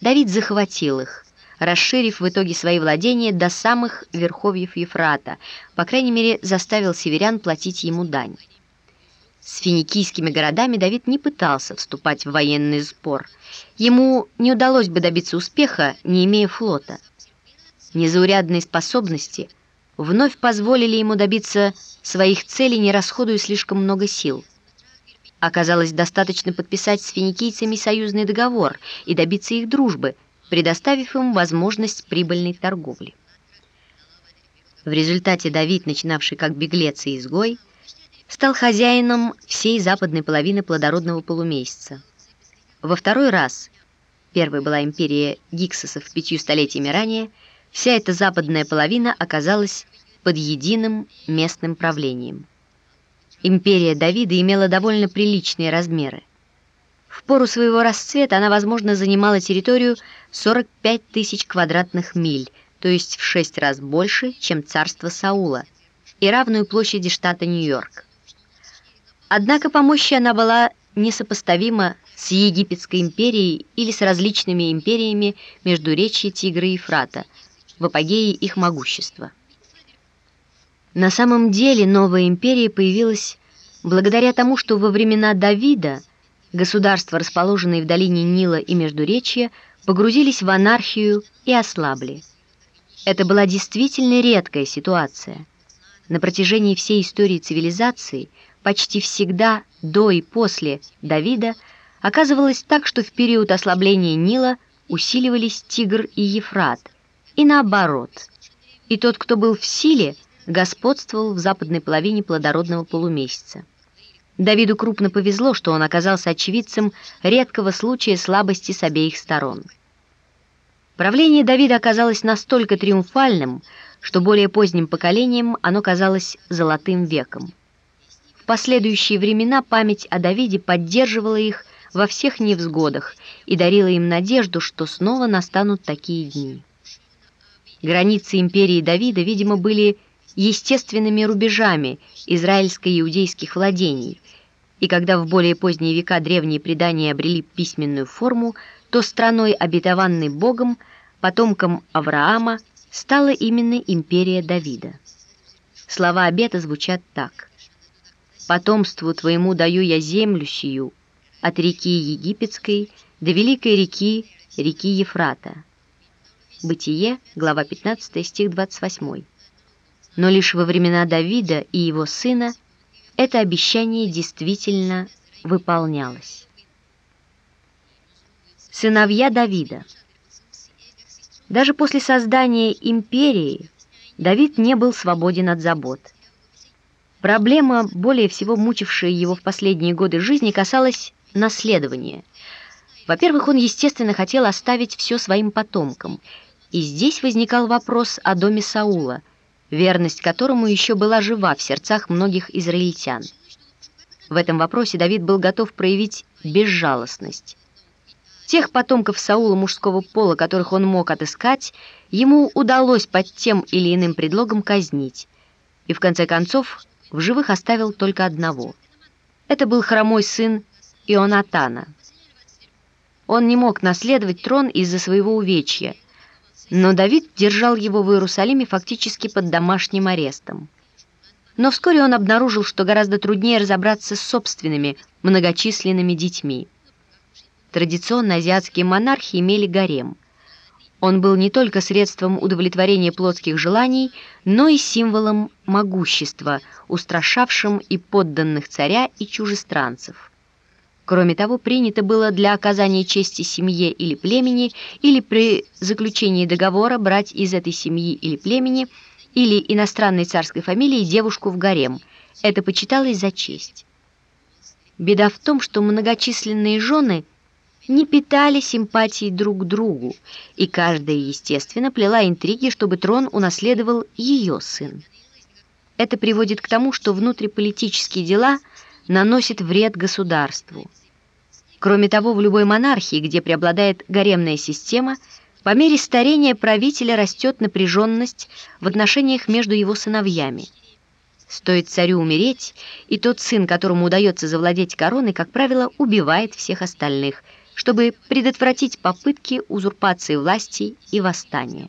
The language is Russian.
Давид захватил их, расширив в итоге свои владения до самых верховьев Ефрата, по крайней мере, заставил северян платить ему дань. С финикийскими городами Давид не пытался вступать в военный спор. Ему не удалось бы добиться успеха, не имея флота. Незаурядные способности вновь позволили ему добиться своих целей, не расходуя слишком много сил. Оказалось достаточно подписать с финикийцами союзный договор и добиться их дружбы – предоставив им возможность прибыльной торговли. В результате Давид, начинавший как беглец и изгой, стал хозяином всей западной половины плодородного полумесяца. Во второй раз, первой была империя Гиксосов пятью столетиями ранее, вся эта западная половина оказалась под единым местным правлением. Империя Давида имела довольно приличные размеры. В пору своего расцвета она, возможно, занимала территорию 45 тысяч квадратных миль, то есть в шесть раз больше, чем царство Саула, и равную площади штата Нью-Йорк. Однако по мощи она была несопоставима с Египетской империей или с различными империями между речи Тигра и Ефрата, в апогее их могущества. На самом деле новая империя появилась благодаря тому, что во времена Давида государства, расположенные в долине Нила и Междуречья, погрузились в анархию и ослабли. Это была действительно редкая ситуация. На протяжении всей истории цивилизации, почти всегда до и после Давида, оказывалось так, что в период ослабления Нила усиливались Тигр и Ефрат, и наоборот. И тот, кто был в силе, господствовал в западной половине плодородного полумесяца. Давиду крупно повезло, что он оказался очевидцем редкого случая слабости с обеих сторон. Правление Давида оказалось настолько триумфальным, что более поздним поколением оно казалось золотым веком. В последующие времена память о Давиде поддерживала их во всех невзгодах и дарила им надежду, что снова настанут такие дни. Границы империи Давида, видимо, были естественными рубежами израильско-иудейских владений, и когда в более поздние века древние предания обрели письменную форму, то страной, обетованной Богом, потомком Авраама, стала именно империя Давида. Слова обета звучат так. «Потомству твоему даю я землю сию, от реки Египетской до великой реки, реки Ефрата». Бытие, глава 15, стих 28. Но лишь во времена Давида и его сына это обещание действительно выполнялось. Сыновья Давида Даже после создания империи Давид не был свободен от забот. Проблема, более всего мучившая его в последние годы жизни, касалась наследования. Во-первых, он, естественно, хотел оставить все своим потомкам, и здесь возникал вопрос о доме Саула – верность которому еще была жива в сердцах многих израильтян. В этом вопросе Давид был готов проявить безжалостность. Тех потомков Саула мужского пола, которых он мог отыскать, ему удалось под тем или иным предлогом казнить, и в конце концов в живых оставил только одного. Это был хромой сын Ионатана. Он не мог наследовать трон из-за своего увечья – но Давид держал его в Иерусалиме фактически под домашним арестом. Но вскоре он обнаружил, что гораздо труднее разобраться с собственными многочисленными детьми. Традиционно азиатские монархи имели гарем. Он был не только средством удовлетворения плотских желаний, но и символом могущества, устрашавшим и подданных царя, и чужестранцев. Кроме того, принято было для оказания чести семье или племени или при заключении договора брать из этой семьи или племени или иностранной царской фамилии девушку в гарем. Это почиталось за честь. Беда в том, что многочисленные жены не питали симпатии друг к другу, и каждая, естественно, плела интриги, чтобы трон унаследовал ее сын. Это приводит к тому, что внутриполитические дела – наносит вред государству. Кроме того, в любой монархии, где преобладает гаремная система, по мере старения правителя растет напряженность в отношениях между его сыновьями. Стоит царю умереть, и тот сын, которому удается завладеть короной, как правило, убивает всех остальных, чтобы предотвратить попытки узурпации власти и восстания.